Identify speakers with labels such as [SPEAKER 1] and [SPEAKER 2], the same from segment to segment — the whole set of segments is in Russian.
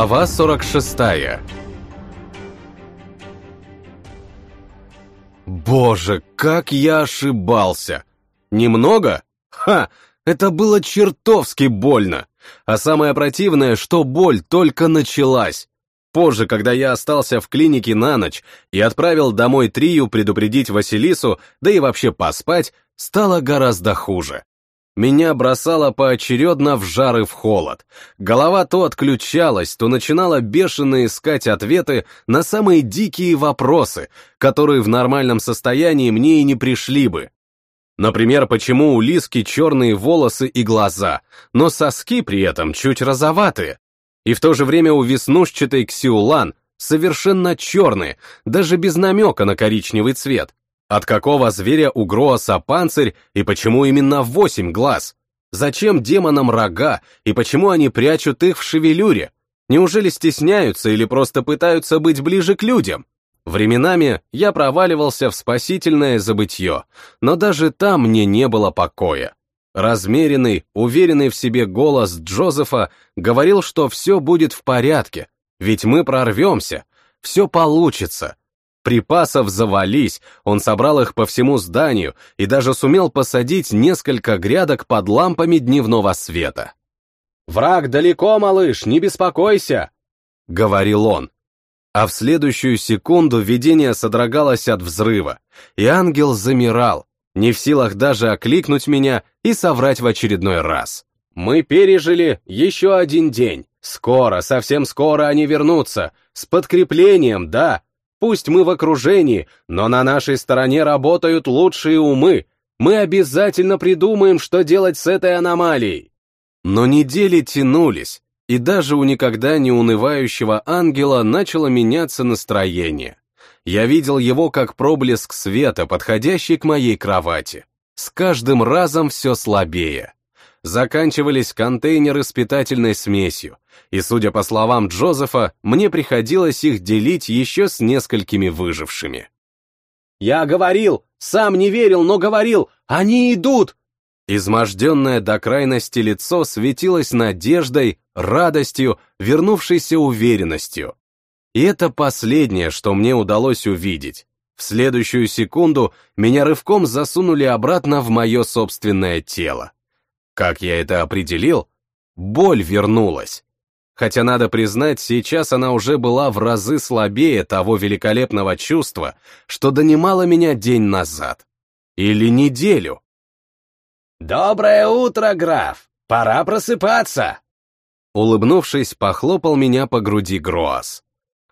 [SPEAKER 1] Глава 46 Боже, как я ошибался! Немного? Ха! Это было чертовски больно! А самое противное, что боль только началась. Позже, когда я остался в клинике на ночь и отправил домой Трию предупредить Василису, да и вообще поспать, стало гораздо хуже. Меня бросало поочередно в жар и в холод. Голова то отключалась, то начинала бешено искать ответы на самые дикие вопросы, которые в нормальном состоянии мне и не пришли бы. Например, почему у Лиски черные волосы и глаза, но соски при этом чуть розоватые? И в то же время у веснушчатой Ксиулан совершенно черные, даже без намека на коричневый цвет. От какого зверя у Гроаса панцирь и почему именно восемь глаз? Зачем демонам рога и почему они прячут их в шевелюре? Неужели стесняются или просто пытаются быть ближе к людям? Временами я проваливался в спасительное забытье, но даже там мне не было покоя. Размеренный, уверенный в себе голос Джозефа говорил, что все будет в порядке, ведь мы прорвемся, все получится, Припасов завались, он собрал их по всему зданию и даже сумел посадить несколько грядок под лампами дневного света. «Враг далеко, малыш, не беспокойся!» — говорил он. А в следующую секунду видение содрогалось от взрыва, и ангел замирал, не в силах даже окликнуть меня и соврать в очередной раз. «Мы пережили еще один день. Скоро, совсем скоро они вернутся. С подкреплением, да, Пусть мы в окружении, но на нашей стороне работают лучшие умы. Мы обязательно придумаем, что делать с этой аномалией. Но недели тянулись, и даже у никогда не унывающего ангела начало меняться настроение. Я видел его как проблеск света, подходящий к моей кровати. С каждым разом все слабее заканчивались контейнеры с питательной смесью, и, судя по словам Джозефа, мне приходилось их делить еще с несколькими выжившими. «Я говорил! Сам не верил, но говорил! Они идут!» Изможденное до крайности лицо светилось надеждой, радостью, вернувшейся уверенностью. И это последнее, что мне удалось увидеть. В следующую секунду меня рывком засунули обратно в мое собственное тело. Как я это определил? Боль вернулась. Хотя, надо признать, сейчас она уже была в разы слабее того великолепного чувства, что донимало меня день назад. Или неделю.
[SPEAKER 2] «Доброе утро, граф! Пора просыпаться!»
[SPEAKER 1] Улыбнувшись, похлопал меня по груди Гроас.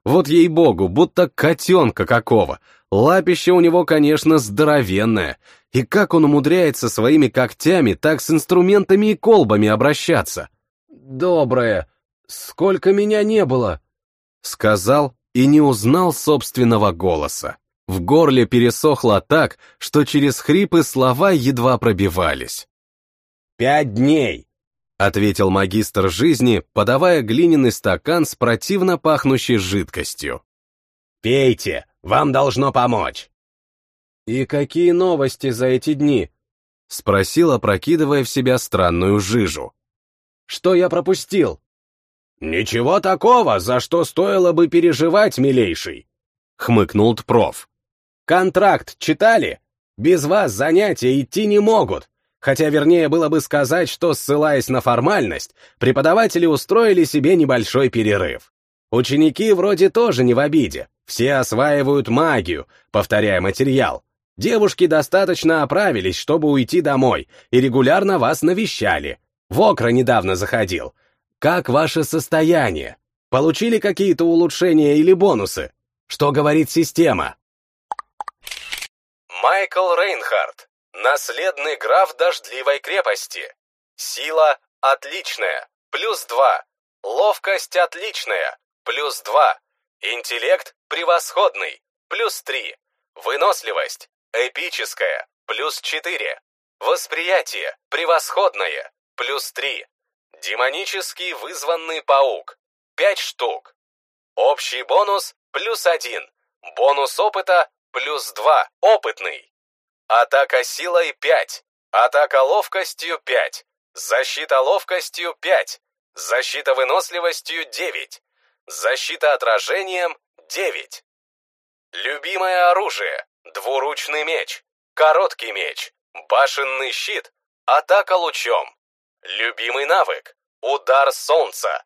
[SPEAKER 1] Вот ей-богу, будто котенка какого. Лапище у него, конечно, здоровенное, и как он умудряется своими когтями так с инструментами и колбами обращаться? «Доброе. Сколько меня не было?» Сказал и не узнал собственного голоса. В горле пересохло так, что через хрипы слова едва пробивались.
[SPEAKER 2] «Пять дней!»
[SPEAKER 1] — ответил магистр жизни, подавая глиняный стакан с противно пахнущей жидкостью.
[SPEAKER 2] «Пейте, вам должно помочь!»
[SPEAKER 1] «И какие новости за эти дни?» — спросил, опрокидывая в себя странную жижу. «Что я пропустил?»
[SPEAKER 2] «Ничего такого, за что стоило бы переживать, милейший!» — хмыкнул Тпров. «Контракт читали? Без вас занятия идти не могут. Хотя вернее было бы сказать, что, ссылаясь на формальность, преподаватели устроили себе небольшой перерыв. Ученики вроде тоже не в обиде, все осваивают магию, повторяя материал, Девушки достаточно оправились, чтобы уйти домой, и регулярно вас навещали. В Окра недавно заходил. Как ваше состояние? Получили какие-то улучшения или бонусы? Что говорит система?
[SPEAKER 1] Майкл Рейнхард. Наследный граф Дождливой крепости. Сила отличная. Плюс два. Ловкость отличная. Плюс два. Интеллект превосходный. Плюс три. Выносливость Эпическое – плюс 4. Восприятие – превосходное – плюс 3. Демонический вызванный паук – 5 штук. Общий бонус – плюс 1. Бонус опыта – плюс 2. Опытный. Атака силой – 5. Атака ловкостью – 5. Защита ловкостью – 5. Защита выносливостью – 9.
[SPEAKER 2] Защита отражением — 9. Любимое оружие — двуручный меч, короткий меч, башенный щит, атака лучом. Любимый навык — удар солнца.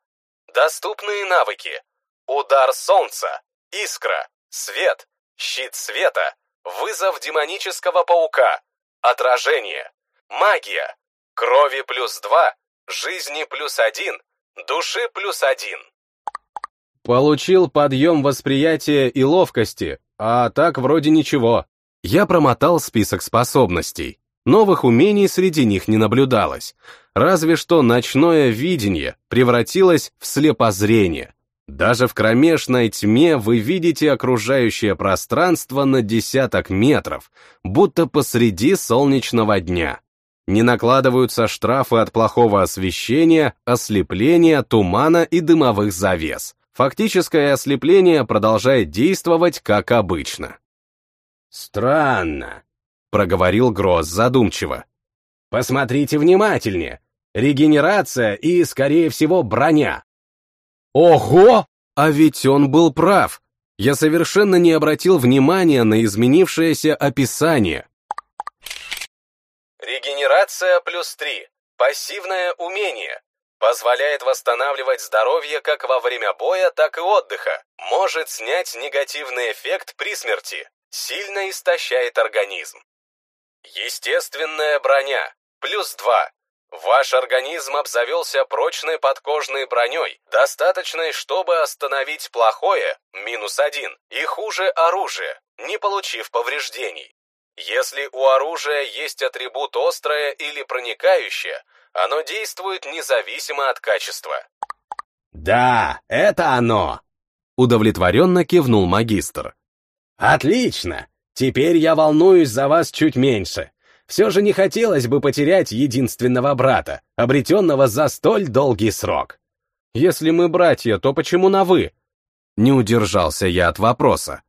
[SPEAKER 2] Доступные навыки — удар солнца, искра, свет, щит света, вызов демонического паука, отражение, магия, крови плюс 2, жизни плюс 1, души плюс 1.
[SPEAKER 1] Получил подъем восприятия и ловкости, а так вроде ничего. Я промотал список способностей. Новых умений среди них не наблюдалось. Разве что ночное видение превратилось в слепозрение. Даже в кромешной тьме вы видите окружающее пространство на десяток метров, будто посреди солнечного дня. Не накладываются штрафы от плохого освещения, ослепления, тумана и дымовых завес фактическое ослепление продолжает действовать как обычно.
[SPEAKER 2] «Странно», —
[SPEAKER 1] проговорил Гросс задумчиво.
[SPEAKER 2] «Посмотрите внимательнее. Регенерация и, скорее всего, броня».
[SPEAKER 1] «Ого! А ведь он был прав. Я совершенно не обратил внимания на изменившееся описание».
[SPEAKER 2] Регенерация плюс 3. Пассивное умение. Позволяет восстанавливать здоровье как во время боя, так и отдыха. Может снять негативный эффект при смерти. Сильно истощает организм. Естественная броня. Плюс 2. Ваш организм обзавелся прочной подкожной броней, достаточной, чтобы остановить плохое, минус 1, и хуже оружие, не получив повреждений. Если у оружия есть атрибут острое или проникающее, оно действует независимо от качества.
[SPEAKER 1] Да, это оно! Удовлетворенно кивнул магистр.
[SPEAKER 2] Отлично! Теперь я волнуюсь за вас чуть меньше. Все же не хотелось бы потерять единственного брата, обретенного за столь долгий срок.
[SPEAKER 1] Если мы братья, то почему на «вы»? Не удержался я от вопроса.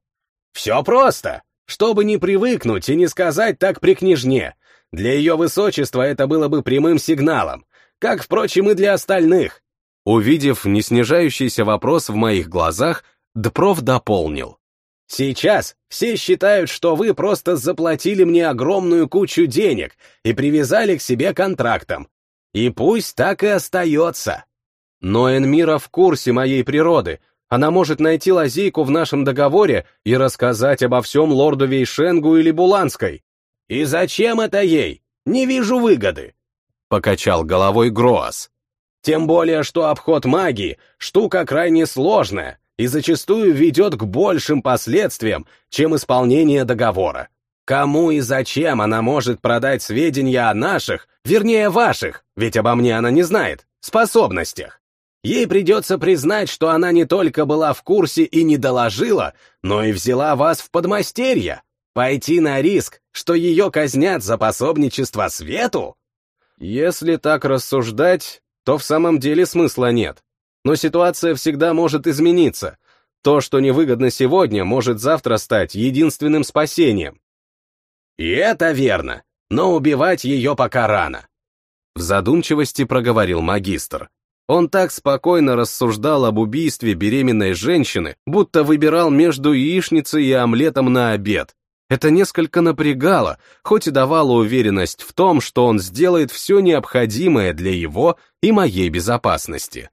[SPEAKER 2] Все просто. Чтобы не привыкнуть и не сказать так при княжне, для ее высочества это было бы прямым сигналом, как, впрочем, и для остальных.
[SPEAKER 1] Увидев неснижающийся вопрос в моих глазах, Дпров дополнил.
[SPEAKER 2] Сейчас все считают, что вы просто заплатили мне огромную кучу денег и привязали к себе контрактом. И пусть так и остается.
[SPEAKER 1] Но Энмира в курсе моей природы. Она может найти лазейку в нашем договоре и рассказать обо всем лорду Вейшенгу или Буланской.
[SPEAKER 2] «И зачем это ей? Не вижу выгоды!»
[SPEAKER 1] — покачал головой Гроас.
[SPEAKER 2] «Тем более, что обход магии — штука крайне сложная и зачастую ведет к большим последствиям, чем исполнение договора. Кому и зачем она может продать сведения о наших, вернее ваших, ведь обо мне она не знает, способностях? Ей придется признать, что она не только была в курсе и не доложила, но и взяла вас в подмастерье. Пойти на риск, что ее казнят за пособничество свету?
[SPEAKER 1] Если так рассуждать, то в самом деле смысла нет. Но ситуация всегда может измениться. То, что невыгодно сегодня, может завтра стать единственным спасением.
[SPEAKER 2] И это верно, но убивать ее пока рано.
[SPEAKER 1] В задумчивости проговорил магистр. Он так спокойно рассуждал об убийстве беременной женщины, будто выбирал между яичницей и омлетом на обед, это несколько напрягало, хоть и давало уверенность в том, что он сделает все необходимое для его и моей безопасности.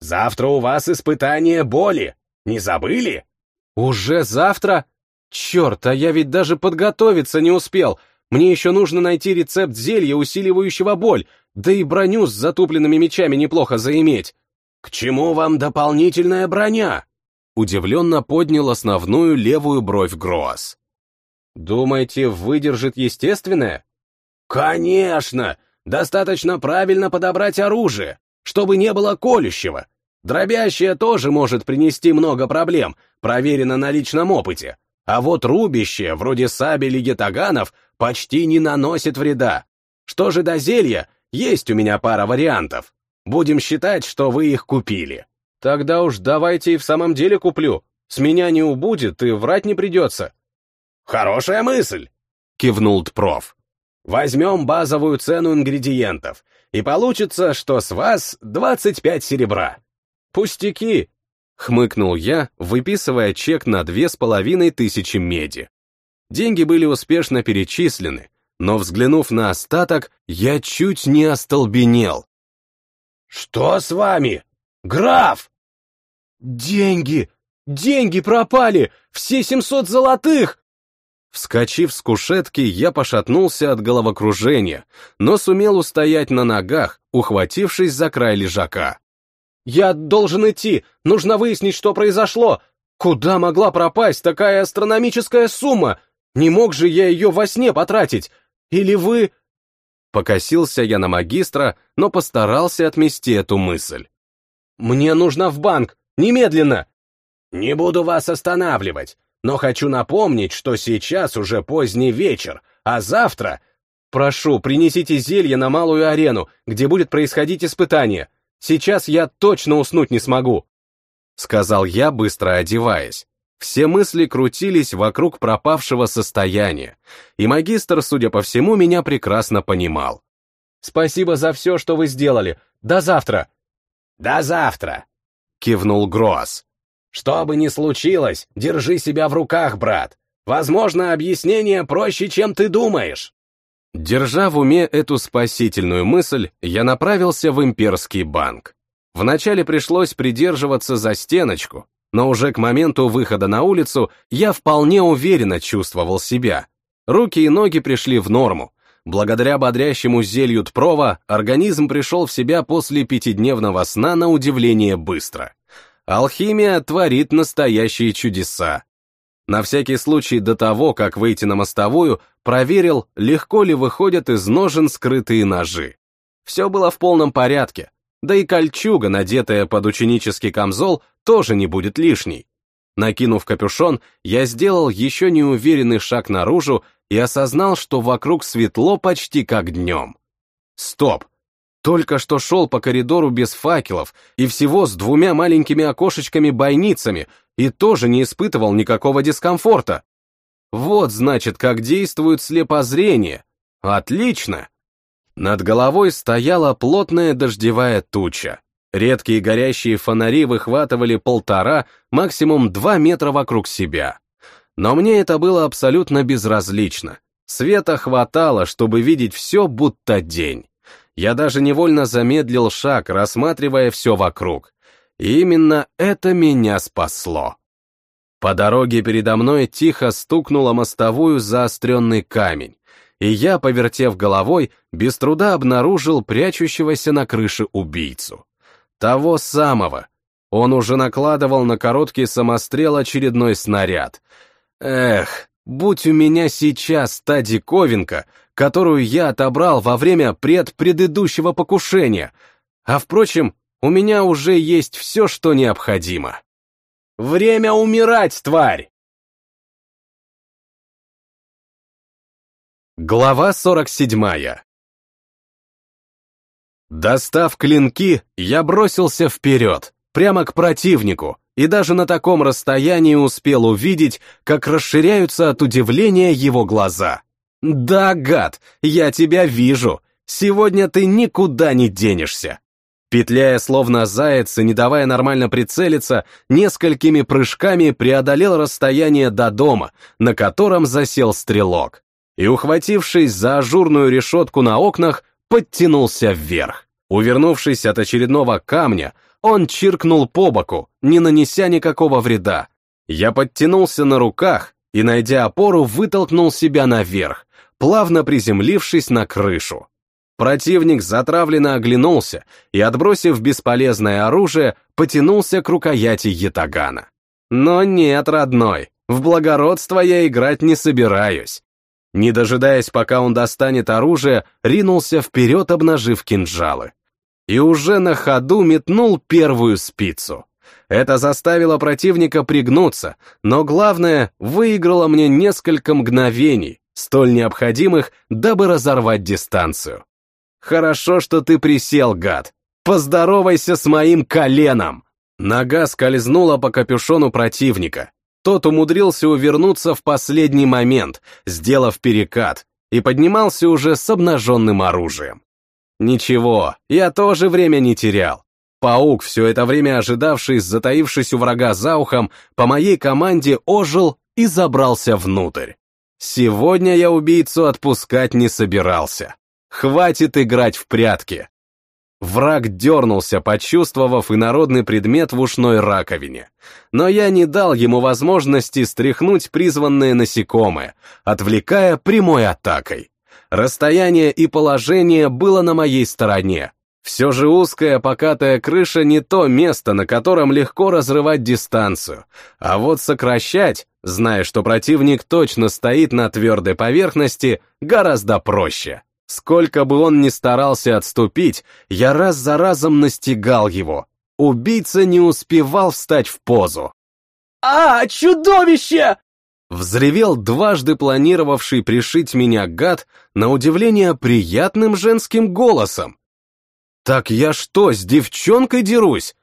[SPEAKER 2] «Завтра у вас испытание боли. Не забыли?»
[SPEAKER 1] «Уже завтра? Черт, а я ведь даже подготовиться не успел. Мне еще нужно найти рецепт зелья, усиливающего боль, да и броню с затупленными мечами неплохо заиметь».
[SPEAKER 2] «К чему вам дополнительная броня?»
[SPEAKER 1] Удивленно поднял основную левую бровь Гроас. Думаете, выдержит естественное?
[SPEAKER 2] Конечно! Достаточно правильно подобрать оружие, чтобы не было колющего. Дробящее тоже может принести много проблем, проверено на личном опыте. А вот рубящее, вроде сабель и гетаганов, почти не наносит вреда. Что же до зелья, есть у меня пара вариантов. Будем считать, что вы их купили.
[SPEAKER 1] Тогда уж давайте и в самом деле куплю. С меня не убудет и врать не придется.
[SPEAKER 2] «Хорошая мысль!»
[SPEAKER 1] — кивнул Тпров.
[SPEAKER 2] «Возьмем базовую цену ингредиентов, и получится, что с вас 25 серебра».
[SPEAKER 1] «Пустяки!» Хмыкнул я, выписывая чек на две с половиной тысячи меди. Деньги были успешно перечислены, но, взглянув на остаток, я чуть не остолбенел.
[SPEAKER 2] «Что с вами? Граф!»
[SPEAKER 1] «Деньги! Деньги пропали! Все семьсот золотых!» Вскочив с кушетки, я пошатнулся от головокружения, но сумел устоять на ногах, ухватившись за край лежака. «Я должен идти! Нужно выяснить, что произошло! Куда могла пропасть такая астрономическая сумма? Не мог же я ее во сне потратить? Или вы...» Покосился я на магистра, но постарался отмести эту мысль. «Мне нужно в банк! Немедленно!»
[SPEAKER 2] «Не буду вас останавливать но хочу напомнить, что сейчас уже поздний вечер, а завтра...
[SPEAKER 1] Прошу, принесите зелье на малую арену, где будет происходить испытание. Сейчас я точно уснуть не смогу. Сказал я, быстро одеваясь. Все мысли крутились вокруг пропавшего состояния, и магистр, судя по всему, меня прекрасно понимал. «Спасибо за все, что вы сделали. До завтра!»
[SPEAKER 2] «До завтра!»
[SPEAKER 1] — кивнул Гроас.
[SPEAKER 2] Что бы ни случилось, держи себя в руках, брат. Возможно, объяснение проще, чем ты думаешь.
[SPEAKER 1] Держа в уме эту спасительную мысль, я направился в имперский банк. Вначале пришлось придерживаться за стеночку, но уже к моменту выхода на улицу я вполне уверенно чувствовал себя. Руки и ноги пришли в норму. Благодаря бодрящему зелью Тпрова организм пришел в себя после пятидневного сна на удивление быстро. Алхимия творит настоящие чудеса. На всякий случай до того, как выйти на мостовую, проверил, легко ли выходят из ножен скрытые ножи. Все было в полном порядке, да и кольчуга, надетая под ученический камзол, тоже не будет лишней. Накинув капюшон, я сделал еще неуверенный шаг наружу и осознал, что вокруг светло почти как днем. Стоп! Только что шел по коридору без факелов и всего с двумя маленькими окошечками-бойницами и тоже не испытывал никакого дискомфорта. Вот, значит, как действует слепозрение. Отлично! Над головой стояла плотная дождевая туча. Редкие горящие фонари выхватывали полтора, максимум два метра вокруг себя. Но мне это было абсолютно безразлично. Света хватало, чтобы видеть все, будто день я даже невольно замедлил шаг, рассматривая все вокруг. И именно это меня спасло. По дороге передо мной тихо стукнула мостовую заостренный камень, и я, повертев головой, без труда обнаружил прячущегося на крыше убийцу. Того самого. Он уже накладывал на короткий самострел очередной снаряд. Эх, будь у меня сейчас та диковинка, которую я отобрал во время предпредыдущего покушения. А впрочем, у меня уже есть все, что необходимо. Время умирать, тварь! Глава 47 Достав клинки, я бросился вперед, прямо к противнику, и даже на таком расстоянии успел увидеть, как расширяются от удивления его глаза. «Да, гад, я тебя вижу. Сегодня ты никуда не денешься». Петляя словно заяц и не давая нормально прицелиться, несколькими прыжками преодолел расстояние до дома, на котором засел стрелок. И, ухватившись за ажурную решетку на окнах, подтянулся вверх. Увернувшись от очередного камня, он чиркнул по боку, не нанеся никакого вреда. Я подтянулся на руках и, найдя опору, вытолкнул себя наверх, плавно приземлившись на крышу. Противник затравленно оглянулся и, отбросив бесполезное оружие, потянулся к рукояти ятагана. Но нет, родной, в благородство я играть не собираюсь. Не дожидаясь, пока он достанет оружие, ринулся вперед, обнажив кинжалы. И уже на ходу метнул первую спицу. Это заставило противника пригнуться, но главное, выиграло мне несколько мгновений, столь необходимых, дабы разорвать дистанцию. Хорошо, что ты присел, гад. Поздоровайся с моим коленом. Нога скользнула по капюшону противника. Тот умудрился увернуться в последний момент, сделав перекат, и поднимался уже с обнаженным оружием. Ничего, я тоже время не терял. Паук, все это время ожидавший, затаившись у врага за ухом, по моей команде ожил и забрался внутрь. Сегодня я убийцу отпускать не собирался. Хватит играть в прятки. Враг дернулся, почувствовав инородный предмет в ушной раковине. Но я не дал ему возможности стряхнуть призванные насекомые, отвлекая прямой атакой. Расстояние и положение было на моей стороне. Все же узкая покатая крыша не то место, на котором легко разрывать дистанцию, а вот сокращать, зная, что противник точно стоит на твердой поверхности, гораздо проще. Сколько бы он ни старался отступить, я раз за разом настигал его. Убийца не успевал встать в позу.
[SPEAKER 2] «А, чудовище!»
[SPEAKER 1] Взревел дважды планировавший пришить меня гад, на удивление приятным женским голосом. «Так я что, с девчонкой дерусь?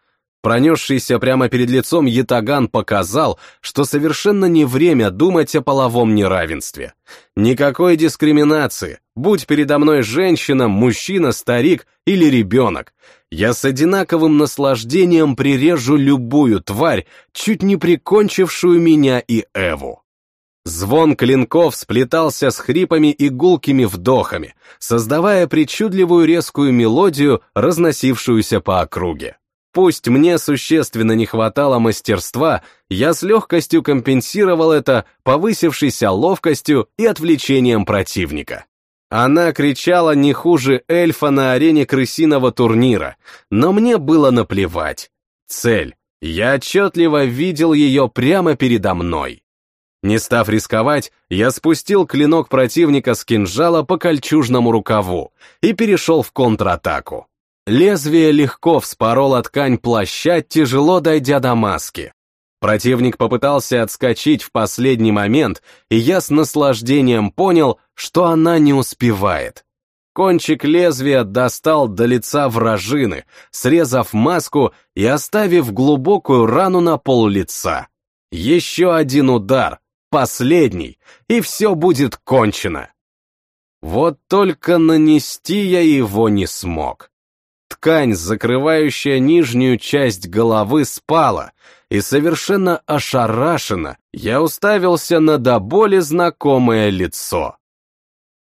[SPEAKER 1] Пронесшийся прямо перед лицом ятаган показал, что совершенно не время думать о половом неравенстве. Никакой дискриминации, будь передо мной женщина, мужчина, старик или ребенок. Я с одинаковым наслаждением прирежу любую тварь, чуть не прикончившую меня и Эву. Звон клинков сплетался с хрипами и гулкими вдохами, создавая причудливую резкую мелодию, разносившуюся по округе. Пусть мне существенно не хватало мастерства, я с легкостью компенсировал это повысившейся ловкостью и отвлечением противника. Она кричала не хуже эльфа на арене крысиного турнира, но мне было наплевать. Цель. Я отчетливо видел ее прямо передо мной. Не став рисковать, я спустил клинок противника с кинжала по кольчужному рукаву и перешел в контратаку. Лезвие легко вспороло ткань плаща, тяжело дойдя до маски. Противник попытался отскочить в последний момент, и я с наслаждением понял, что она не успевает. Кончик лезвия достал до лица вражины, срезав маску и оставив глубокую рану на пол лица. Еще один удар, последний, и все будет кончено. Вот только нанести я его не смог. Ткань, закрывающая нижнюю часть головы, спала, и совершенно ошарашенно я уставился на до боли знакомое лицо.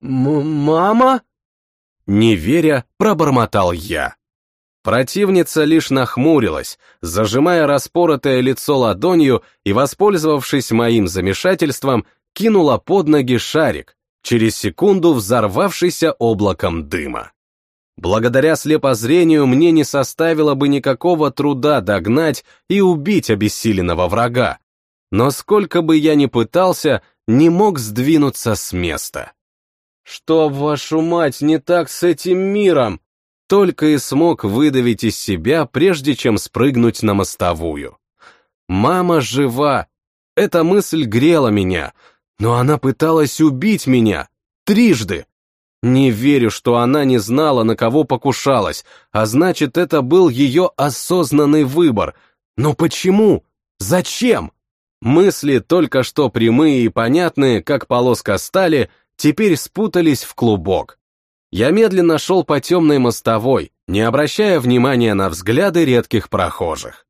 [SPEAKER 2] «Мама?»
[SPEAKER 1] Не веря, пробормотал я. Противница лишь нахмурилась, зажимая распоротое лицо ладонью и, воспользовавшись моим замешательством, кинула под ноги шарик, через секунду взорвавшийся облаком дыма. Благодаря слепозрению мне не составило бы никакого труда догнать и убить обессиленного врага, но сколько бы я ни пытался, не мог сдвинуться с места. «Что, вашу мать, не так с этим миром?» Только и смог выдавить из себя, прежде чем спрыгнуть на мостовую. «Мама жива!» Эта мысль грела меня, но она пыталась убить меня. Трижды. Не верю, что она не знала, на кого покушалась, а значит, это был ее осознанный выбор. Но почему? Зачем? Мысли, только что прямые и понятные, как полоска стали, теперь спутались в клубок. Я медленно шел по темной мостовой, не обращая внимания на взгляды редких прохожих.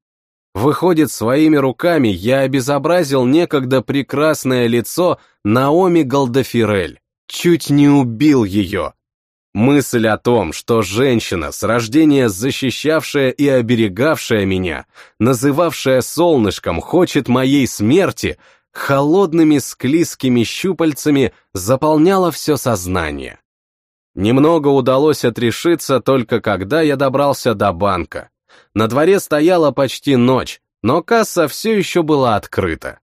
[SPEAKER 1] Выходит, своими руками я обезобразил некогда прекрасное лицо Наоми Голдафирель. Чуть не убил ее. Мысль о том, что женщина, с рождения защищавшая и оберегавшая меня, называвшая солнышком, хочет моей смерти, холодными склизкими щупальцами заполняла все сознание. Немного удалось отрешиться только когда я добрался до банка. На дворе стояла почти ночь, но касса все еще была открыта.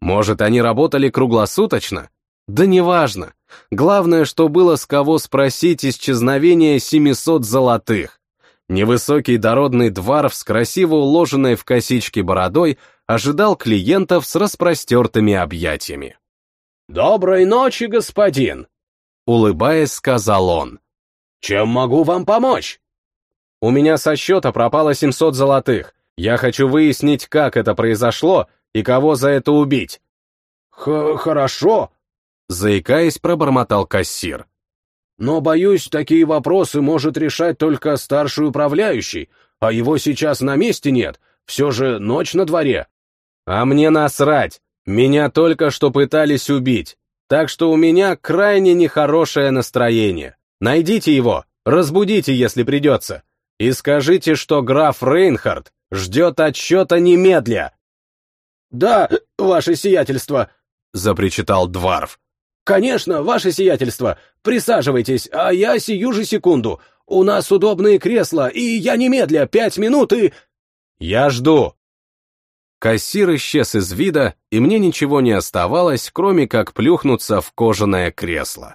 [SPEAKER 1] Может, они работали круглосуточно? Да неважно. Главное, что было с кого спросить исчезновение 700 золотых. Невысокий дородный дворф с красиво уложенной в косички бородой ожидал клиентов с распростертыми объятиями.
[SPEAKER 2] «Доброй ночи, господин!»
[SPEAKER 1] Улыбаясь, сказал он.
[SPEAKER 2] «Чем могу вам помочь?»
[SPEAKER 1] «У меня со счета пропало 700 золотых. Я хочу выяснить, как это произошло и кого за это убить».
[SPEAKER 2] Х «Хорошо»,
[SPEAKER 1] заикаясь, пробормотал кассир.
[SPEAKER 2] «Но, боюсь, такие вопросы может решать только старший управляющий, а его сейчас на месте нет, все же ночь на дворе».
[SPEAKER 1] «А мне насрать, меня только что пытались убить, так что у меня крайне нехорошее настроение. Найдите его, разбудите, если придется, и скажите, что граф Рейнхард ждет отчета немедля».
[SPEAKER 2] «Да, ваше сиятельство», — запричитал Дварф. «Конечно, ваше сиятельство. Присаживайтесь, а я сию же секунду. У нас удобные кресла, и я немедля, пять минут и...»
[SPEAKER 1] «Я жду». Кассир исчез из вида, и мне ничего не оставалось, кроме как плюхнуться в кожаное кресло.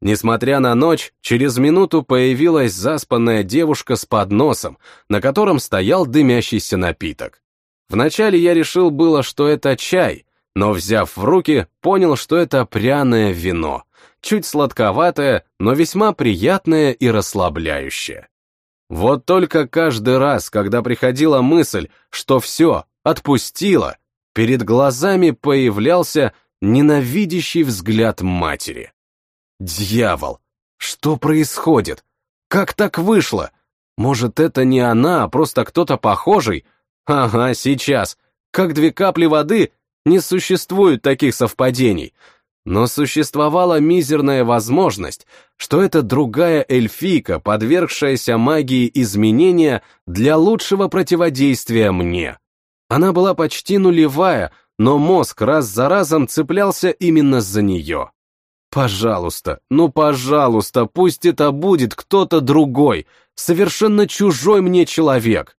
[SPEAKER 1] Несмотря на ночь, через минуту появилась заспанная девушка с подносом, на котором стоял дымящийся напиток. Вначале я решил было, что это чай, но, взяв в руки, понял, что это пряное вино, чуть сладковатое, но весьма приятное и расслабляющее. Вот только каждый раз, когда приходила мысль, что все, отпустила, перед глазами появлялся ненавидящий взгляд матери. Дьявол! Что происходит? Как так вышло? Может, это не она, а просто кто-то похожий? Ага, сейчас. Как две капли воды не существует таких совпадений. Но существовала мизерная возможность, что это другая эльфийка, подвергшаяся магии изменения для лучшего противодействия мне. Она была почти нулевая, но мозг раз за разом цеплялся именно за нее. Пожалуйста, ну пожалуйста, пусть это будет кто-то другой, совершенно чужой мне человек.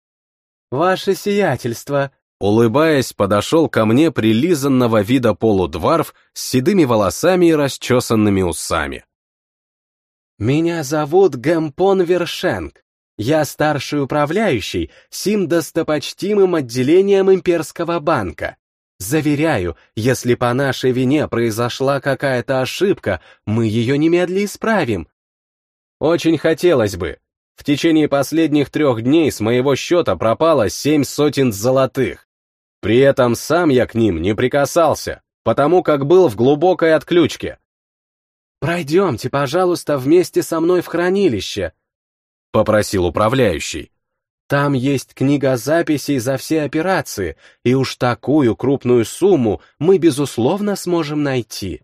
[SPEAKER 3] Ваше сиятельство,
[SPEAKER 1] Улыбаясь, подошел ко мне прилизанного вида полудварф с седыми волосами и расчесанными усами.
[SPEAKER 3] «Меня зовут Гэмпон Вершенг. Я старший управляющий сим достопочтимым отделением Имперского банка. Заверяю, если по нашей вине произошла какая-то ошибка, мы ее немедля исправим».
[SPEAKER 1] «Очень хотелось бы. В течение последних трех дней с моего счета пропало семь сотен золотых. При этом сам я к ним не прикасался, потому как был в глубокой отключке.
[SPEAKER 3] «Пройдемте, пожалуйста, вместе со мной в хранилище», — попросил управляющий. «Там есть книга записей за все операции, и уж такую крупную сумму мы, безусловно, сможем найти».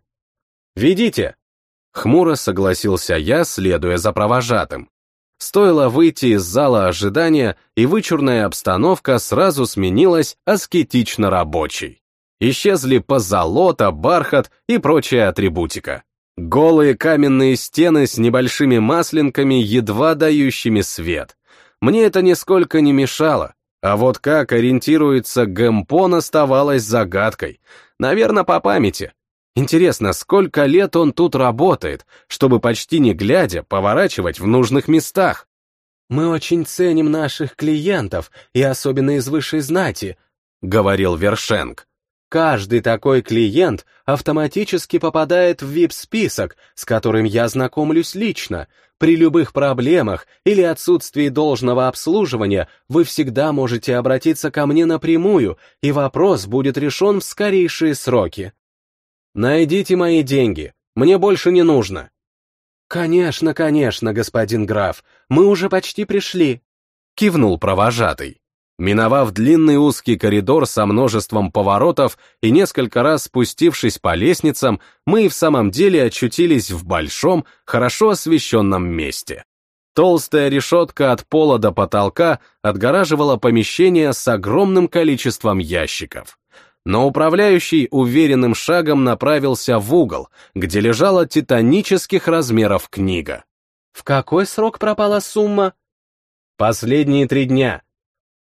[SPEAKER 1] «Ведите!» — хмуро согласился я, следуя за провожатым. Стоило выйти из зала ожидания, и вычурная обстановка сразу сменилась аскетично-рабочей. Исчезли позолота, бархат и прочая атрибутика. Голые каменные стены с небольшими маслинками, едва дающими свет. Мне это нисколько не мешало, а вот как ориентируется Гэмпон оставалось загадкой. Наверное, по памяти. Интересно, сколько лет он тут работает, чтобы почти не глядя поворачивать в нужных местах?
[SPEAKER 3] «Мы очень ценим наших клиентов, и особенно из высшей знати», — говорил Вершенк. «Каждый такой клиент автоматически попадает в VIP-список, с которым я знакомлюсь лично. При любых проблемах или отсутствии должного обслуживания вы всегда можете обратиться ко мне напрямую, и вопрос будет решен в скорейшие сроки».
[SPEAKER 1] Найдите мои деньги, мне больше не нужно.
[SPEAKER 3] Конечно, конечно, господин граф, мы уже почти пришли.
[SPEAKER 1] Кивнул провожатый. Миновав длинный узкий коридор со множеством поворотов и несколько раз спустившись по лестницам, мы и в самом деле очутились в большом, хорошо освещенном месте. Толстая решетка от пола до потолка отгораживала помещение с огромным количеством ящиков но управляющий уверенным шагом направился в угол, где лежала титанических размеров книга.
[SPEAKER 3] «В какой срок пропала сумма?»
[SPEAKER 1] «Последние три дня».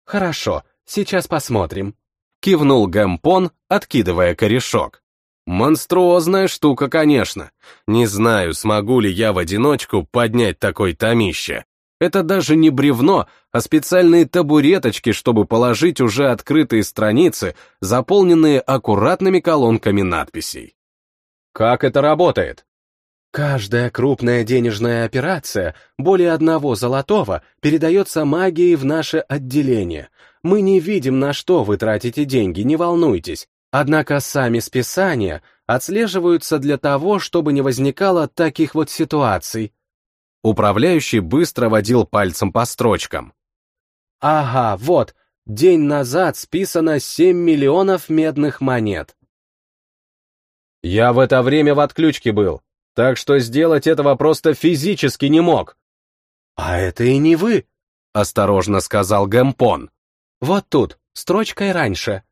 [SPEAKER 3] «Хорошо, сейчас посмотрим», —
[SPEAKER 1] кивнул Гэмпон, откидывая корешок. «Монструозная штука, конечно. Не знаю, смогу ли я в одиночку поднять такой томище. Это даже не бревно, а специальные табуреточки, чтобы положить уже открытые страницы, заполненные аккуратными колонками надписей. Как это работает?
[SPEAKER 3] Каждая крупная денежная операция, более одного золотого, передается магией в наше отделение. Мы не видим, на что вы тратите деньги, не волнуйтесь. Однако сами списания отслеживаются для того, чтобы не возникало таких вот ситуаций.
[SPEAKER 1] Управляющий быстро водил пальцем по строчкам.
[SPEAKER 3] Ага, вот, день назад списано 7 миллионов медных монет. Я в это время в отключке был, так что сделать этого просто физически не мог. А это и не вы, осторожно сказал Гэмпон. Вот тут, строчкой раньше.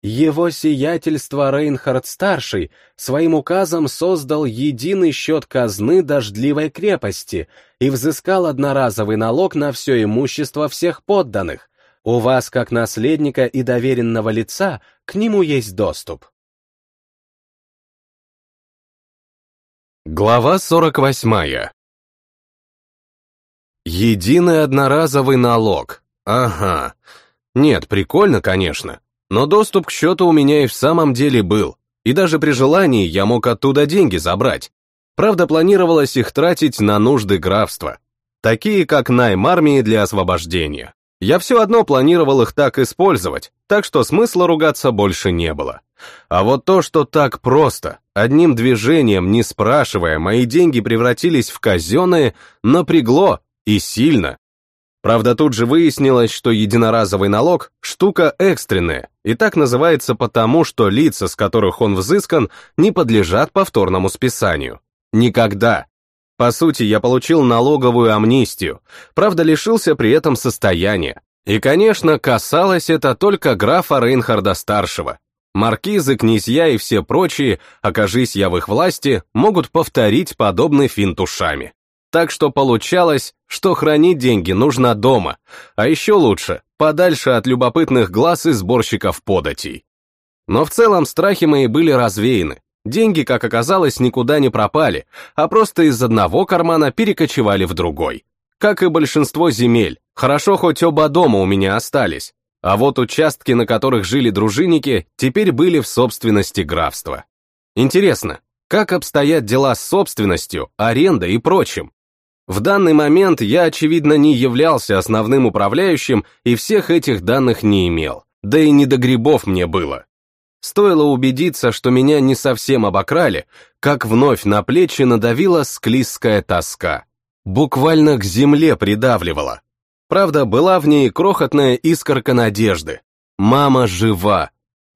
[SPEAKER 3] Его сиятельство Рейнхард-старший своим указом создал единый счет казны дождливой крепости и взыскал одноразовый налог на все имущество всех подданных. У вас, как наследника и доверенного лица, к нему есть доступ.
[SPEAKER 1] Глава 48 Единый одноразовый налог. Ага. Нет, прикольно, конечно. Но доступ к счету у меня и в самом деле был. И даже при желании я мог оттуда деньги забрать. Правда, планировалось их тратить на нужды графства. Такие, как найм армии для освобождения. Я все одно планировал их так использовать, так что смысла ругаться больше не было. А вот то, что так просто, одним движением, не спрашивая, мои деньги превратились в казенные, напрягло и сильно. Правда, тут же выяснилось, что единоразовый налог – штука экстренная, и так называется потому, что лица, с которых он взыскан, не подлежат повторному списанию. Никогда. По сути, я получил налоговую амнистию, правда, лишился при этом состояния. И, конечно, касалось это только графа Рейнхарда-старшего. Маркизы, князья и все прочие, окажись я в их власти, могут повторить подобный финт ушами. Так что получалось, что хранить деньги нужно дома, а еще лучше, подальше от любопытных глаз и сборщиков податей. Но в целом страхи мои были развеяны, Деньги, как оказалось, никуда не пропали, а просто из одного кармана перекочевали в другой. Как и большинство земель, хорошо хоть оба дома у меня остались, а вот участки, на которых жили дружинники, теперь были в собственности графства. Интересно, как обстоят дела с собственностью, арендой и прочим? В данный момент я, очевидно, не являлся основным управляющим и всех этих данных не имел, да и не до грибов мне было. Стоило убедиться, что меня не совсем обокрали, как вновь на плечи надавила склизкая тоска. Буквально к земле придавливала. Правда, была в ней крохотная искорка надежды. Мама жива.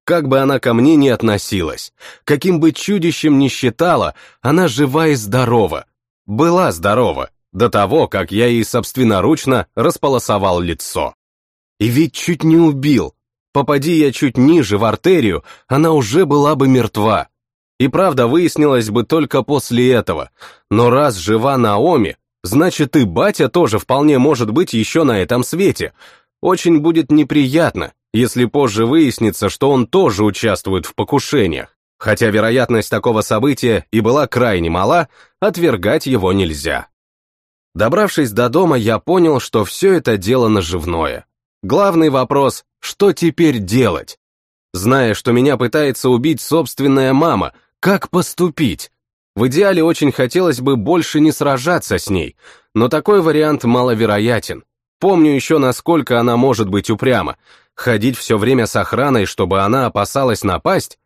[SPEAKER 1] Как бы она ко мне ни относилась, каким бы чудищем ни считала, она жива и здорова. Была здорова, до того, как я ей собственноручно располосовал лицо. И ведь чуть не убил, Попади я чуть ниже в артерию, она уже была бы мертва. И правда выяснилось бы только после этого. Но раз жива Наоми, значит и батя тоже вполне может быть еще на этом свете. Очень будет неприятно, если позже выяснится, что он тоже участвует в покушениях. Хотя вероятность такого события и была крайне мала, отвергать его нельзя. Добравшись до дома, я понял, что все это дело наживное. Главный вопрос — что теперь делать? Зная, что меня пытается убить собственная мама, как поступить? В идеале очень хотелось бы больше не сражаться с ней, но такой вариант маловероятен. Помню еще, насколько она может быть упряма. Ходить все время с охраной, чтобы она опасалась напасть?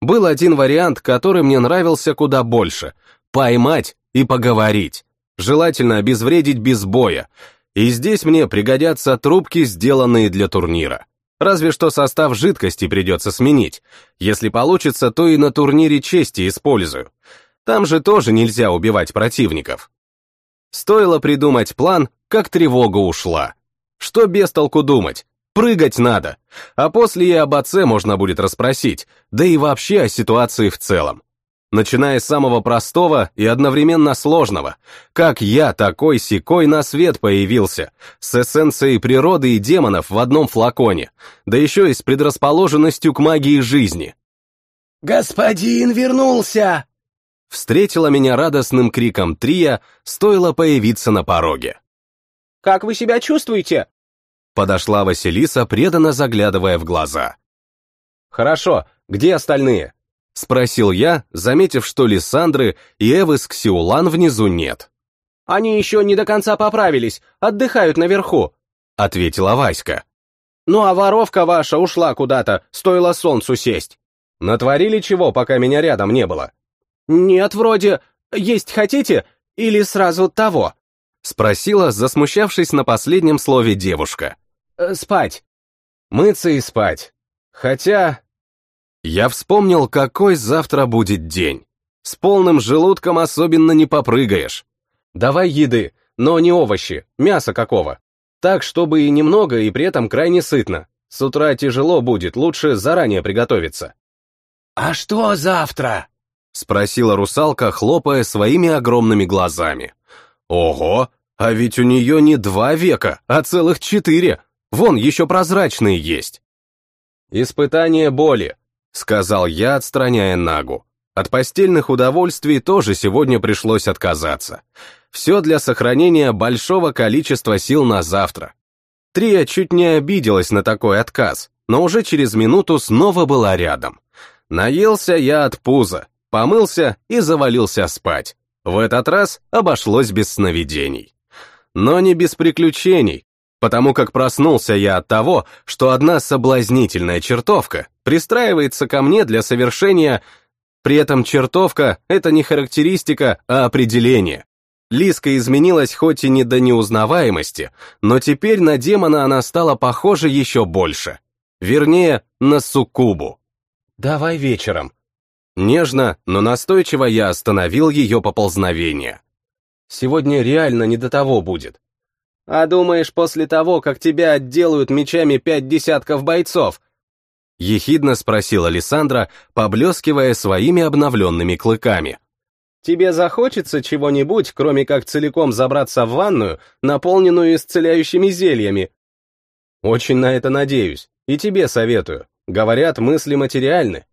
[SPEAKER 1] Был один вариант, который мне нравился куда больше — поймать и поговорить. Желательно обезвредить без боя. И здесь мне пригодятся трубки, сделанные для турнира. Разве что состав жидкости придется сменить. Если получится, то и на турнире чести использую. Там же тоже нельзя убивать противников. Стоило придумать план, как тревога ушла. Что без толку думать? Прыгать надо. А после и об отце можно будет расспросить, да и вообще о ситуации в целом начиная с самого простого и одновременно сложного. Как я такой секой на свет появился, с эссенцией природы и демонов в одном флаконе, да еще и с предрасположенностью к магии жизни.
[SPEAKER 2] «Господин вернулся!»
[SPEAKER 1] Встретила меня радостным криком Трия, стоило появиться на пороге.
[SPEAKER 3] «Как вы себя чувствуете?»
[SPEAKER 1] Подошла Василиса, преданно заглядывая в глаза. «Хорошо, где остальные?» — спросил я, заметив, что Лиссандры и Эвы с Ксиулан внизу нет.
[SPEAKER 3] «Они еще не до конца поправились, отдыхают наверху», — ответила Васька. «Ну а воровка ваша ушла куда-то, стоило солнцу сесть. Натворили чего, пока меня рядом не было?» «Нет, вроде, есть хотите? Или сразу того?» — спросила, засмущавшись на последнем слове девушка.
[SPEAKER 2] Э, спать. Мыться и спать. Хотя...
[SPEAKER 1] Я вспомнил, какой завтра будет день. С полным желудком особенно не попрыгаешь.
[SPEAKER 2] Давай еды, но не овощи, мясо какого. Так, чтобы и немного, и при этом крайне сытно. С утра тяжело будет, лучше заранее приготовиться.
[SPEAKER 3] «А что завтра?»
[SPEAKER 1] — спросила русалка, хлопая своими огромными глазами. «Ого, а ведь у нее не два века, а целых четыре. Вон, еще прозрачные есть».
[SPEAKER 2] «Испытание боли», —
[SPEAKER 1] сказал я, отстраняя Нагу. От постельных удовольствий тоже сегодня пришлось отказаться. Все для сохранения большого количества сил на завтра. Трия чуть не обиделась на такой отказ, но уже через минуту снова была рядом. Наелся я от пуза, помылся и завалился спать. В этот раз обошлось без сновидений. Но не без приключений, потому как проснулся я от того, что одна соблазнительная чертовка пристраивается ко мне для совершения... При этом чертовка — это не характеристика, а определение. Лиска изменилась хоть и не до неузнаваемости, но теперь на демона она стала похожа еще больше. Вернее, на суккубу.
[SPEAKER 2] «Давай вечером»,
[SPEAKER 1] Нежно, но настойчиво я остановил ее поползновение.
[SPEAKER 2] «Сегодня реально не до того будет. А думаешь, после того, как тебя отделают мечами пять десятков бойцов?»
[SPEAKER 1] Ехидно спросила Александра, поблескивая своими обновленными клыками.
[SPEAKER 2] «Тебе захочется чего-нибудь, кроме как целиком забраться в ванную, наполненную исцеляющими зельями?» «Очень на это надеюсь, и тебе советую. Говорят, мысли материальны,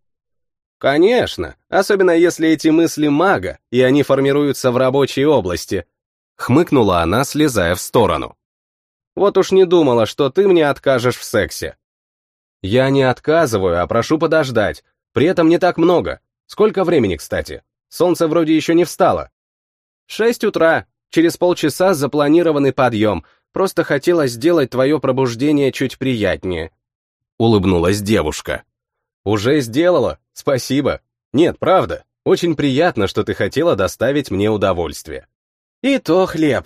[SPEAKER 2] Конечно, особенно если эти мысли мага, и они формируются в рабочей области.
[SPEAKER 1] Хмыкнула она, слезая в сторону.
[SPEAKER 2] Вот уж не думала, что ты мне откажешь в сексе. Я не отказываю, а прошу подождать. При этом не так много. Сколько времени, кстати? Солнце вроде еще не встало. Шесть утра. Через полчаса запланированный подъем. Просто хотела сделать твое пробуждение чуть приятнее.
[SPEAKER 1] Улыбнулась девушка.
[SPEAKER 2] Уже сделала, спасибо. Нет, правда, очень приятно, что ты хотела доставить мне удовольствие. И то хлеб,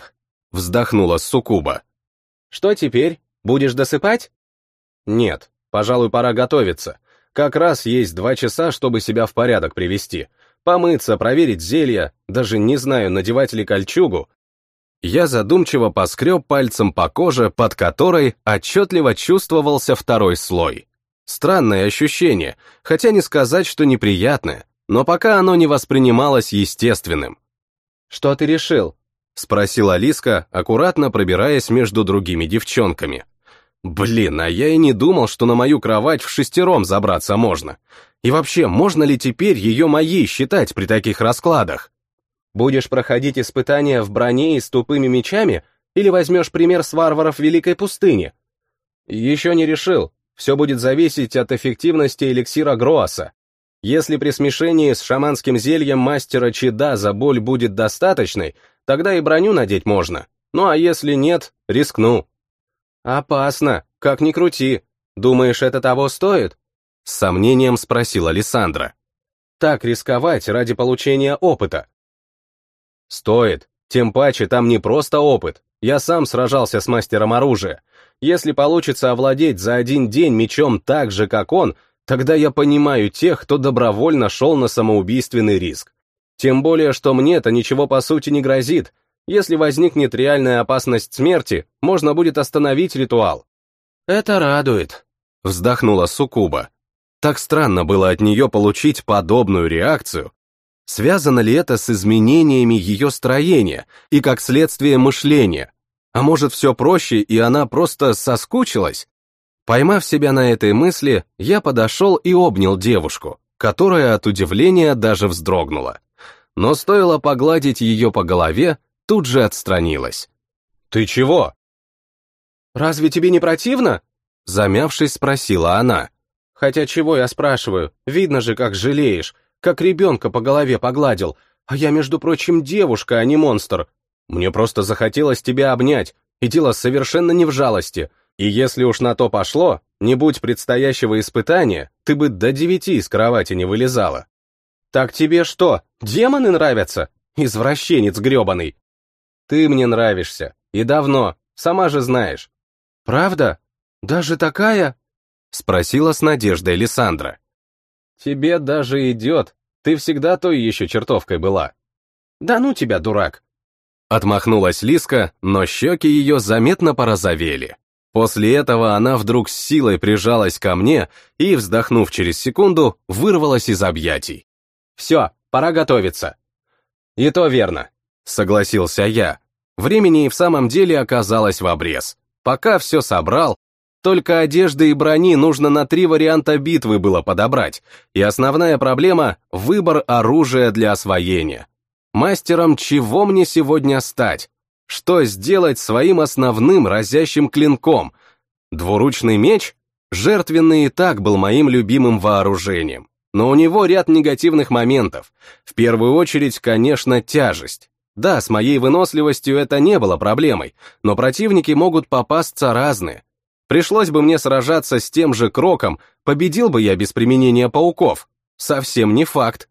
[SPEAKER 1] вздохнула Сукуба.
[SPEAKER 2] Что теперь? Будешь досыпать? Нет, пожалуй, пора готовиться. Как раз есть два часа, чтобы себя в порядок привести. Помыться, проверить зелья, даже не знаю, надевать ли кольчугу.
[SPEAKER 1] Я задумчиво поскреб пальцем по коже, под которой отчетливо чувствовался второй слой. Странное ощущение, хотя не сказать, что неприятное, но пока оно не воспринималось естественным.
[SPEAKER 2] «Что ты решил?»
[SPEAKER 1] — спросила Алиска, аккуратно пробираясь между другими девчонками. «Блин, а я и не думал, что на мою кровать в шестером забраться можно. И вообще, можно ли теперь ее моей считать при таких раскладах?»
[SPEAKER 2] «Будешь проходить испытания в броне и с тупыми мечами, или возьмешь пример с варваров Великой пустыни?» «Еще не решил, все будет зависеть от эффективности эликсира Гроаса. Если при смешении с шаманским зельем мастера Чеда боль будет достаточной, тогда и броню надеть можно. Ну а если нет, рискну. Опасно, как ни крути. Думаешь, это того стоит?
[SPEAKER 1] С сомнением спросила Александра.
[SPEAKER 2] Так рисковать ради получения опыта. Стоит, тем паче там не просто опыт. Я сам сражался с мастером оружия. Если получится овладеть за один день мечом так же, как он, тогда я понимаю тех, кто добровольно шел на самоубийственный риск. Тем более, что мне-то ничего по сути не грозит. Если возникнет реальная опасность смерти, можно будет остановить ритуал.
[SPEAKER 1] «Это радует», — вздохнула Сукуба. Так странно было от нее получить подобную реакцию. Связано ли это с изменениями ее строения и, как следствие, мышления? А может, все проще, и она просто соскучилась? Поймав себя на этой мысли, я подошел и обнял девушку, которая от удивления даже вздрогнула. Но стоило погладить ее по голове, тут же отстранилась.
[SPEAKER 2] «Ты чего?» «Разве тебе не противно?»
[SPEAKER 1] Замявшись, спросила она.
[SPEAKER 2] «Хотя чего я спрашиваю? Видно же, как жалеешь, как ребенка по голове погладил. А я, между прочим, девушка, а не монстр. Мне просто захотелось тебя обнять, и дело совершенно не в жалости. И если уж на то пошло, не будь предстоящего испытания, ты бы до девяти из кровати не вылезала. Так тебе что, демоны нравятся? Извращенец гребаный. Ты мне нравишься. И давно, сама же знаешь. Правда?
[SPEAKER 3] «Даже такая?» — спросила с надеждой Лиссандра. «Тебе даже идет. Ты всегда той еще чертовкой была». «Да ну тебя, дурак!» Отмахнулась Лиска, но щеки ее заметно порозовели. После этого она вдруг с силой прижалась ко мне и, вздохнув через секунду, вырвалась из объятий. «Все, пора готовиться». «И то верно», — согласился я. Времени и в самом деле оказалось в обрез. Пока все собрал, только одежды и брони нужно на три варианта битвы было подобрать, и основная проблема — выбор оружия для освоения. Мастером чего мне сегодня стать? Что сделать своим основным разящим клинком? Двуручный меч? Жертвенный и так был моим любимым вооружением. Но у него ряд негативных моментов. В первую очередь, конечно, тяжесть. Да, с моей выносливостью это не было проблемой, но противники могут попасться разные. Пришлось бы мне сражаться с тем же Кроком, победил бы я без применения пауков. Совсем не факт.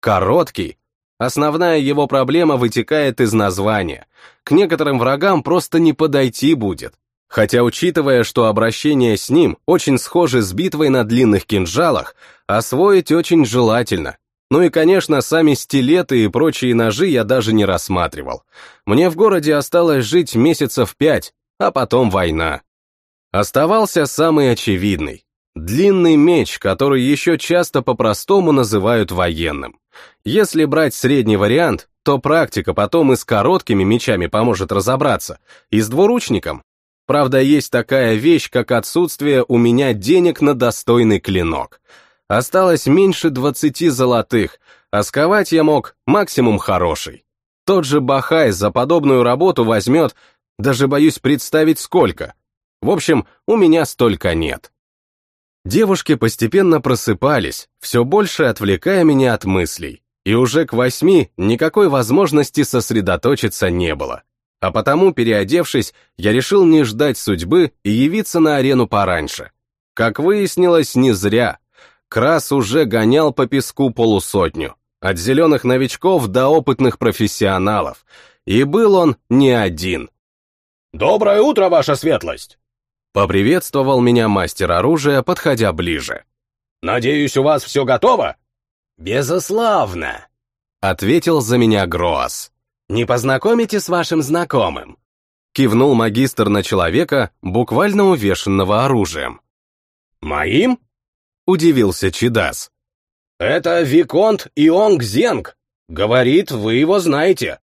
[SPEAKER 3] Короткий. Основная его проблема вытекает из названия. К некоторым врагам просто не подойти будет. Хотя, учитывая, что обращение с ним очень схоже с битвой на длинных кинжалах, освоить очень желательно. Ну и, конечно, сами стилеты и прочие ножи я даже не рассматривал. Мне в городе осталось жить месяцев пять, а потом война. Оставался самый очевидный. Длинный меч, который еще часто по-простому называют военным. Если брать средний вариант, то практика потом и с короткими мечами поможет разобраться, и с двуручником. Правда, есть такая вещь, как отсутствие у меня денег на достойный клинок. Осталось меньше двадцати золотых, а сковать я мог максимум хороший. Тот же Бахай за подобную работу возьмет, даже боюсь представить сколько — в общем, у меня столько нет. Девушки постепенно просыпались, все больше отвлекая меня от мыслей, и уже к восьми никакой возможности сосредоточиться не было. А потому, переодевшись, я решил не ждать судьбы и явиться на арену пораньше. Как выяснилось, не зря. Крас уже гонял по песку полусотню, от зеленых новичков до опытных профессионалов, и был он не один.
[SPEAKER 2] «Доброе утро, ваша светлость!»
[SPEAKER 3] Поприветствовал меня мастер оружия, подходя ближе.
[SPEAKER 2] «Надеюсь, у вас все готово?»
[SPEAKER 3] «Безусловно», — ответил за меня Гроас. «Не познакомите с вашим знакомым?» Кивнул магистр на человека, буквально увешанного оружием.
[SPEAKER 2] «Моим?»
[SPEAKER 3] — удивился Чидас.
[SPEAKER 2] «Это Виконт Ионг Зенг. Говорит, вы его знаете».